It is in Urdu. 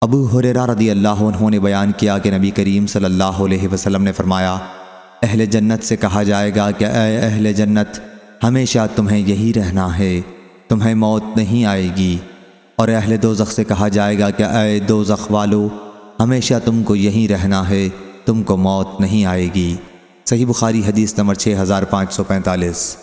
ابو حریرہ رضی اللہ عنہ نے بیان کیا کہ نبی کریم صلی اللہ علیہ وسلم نے فرمایا، اہل جنت سے کہا جائے گا کہ اے اہل جنت، ہمیشہ تمہیں یہی رہنا ہے، تمہیں موت نہیں آئے گی۔ اور اہل دوزخ سے کہا جائے گا کہ اے دوزخ والو، ہمیشہ تم کو یہی رہنا ہے، تم کو موت نہیں آئے گی۔ صحیح بخاری حدیث نمبر 6545